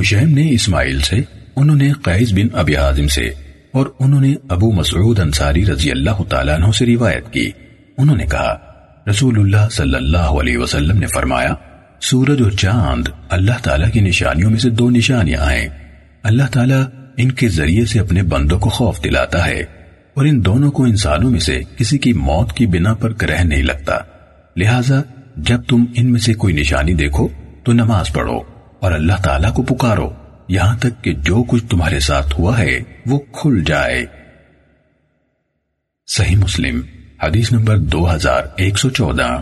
حشیم نے اسماعیل سے، انہوں نے قیس بن ابی حازم سے، اور انہوں نے ابو مسعود انصاری رضی اللہ تعالیٰ عنہ سے روایت کی۔ انہوں نے کہا، رسول اللہ صلی اللہ علیہ وسلم نے فرمایا، سورج اور چاند اللہ تعالیٰ کی نشانیوں میں سے دو نشانیاں ہیں۔ اللہ تعالیٰ ان کے ذریعے سے اپنے بندوں کو خوف دلاتا ہے، اور ان دونوں کو انسانوں میں سے کسی کی موت کی بنا پر گرہ نہیں لگتا۔ لہٰذا، جب تم ان میں سے کوئی نشانی دیکھو، تو نماز پڑھو۔ اور اللہ تعالیٰ کو پکارو۔ یہاں تک کہ جو کچھ تمہارے ساتھ ہوا ہے، وہ کھل جائے۔ صحیح مسلم، حدیث نمبر دو ہزار ایک سو چودہ۔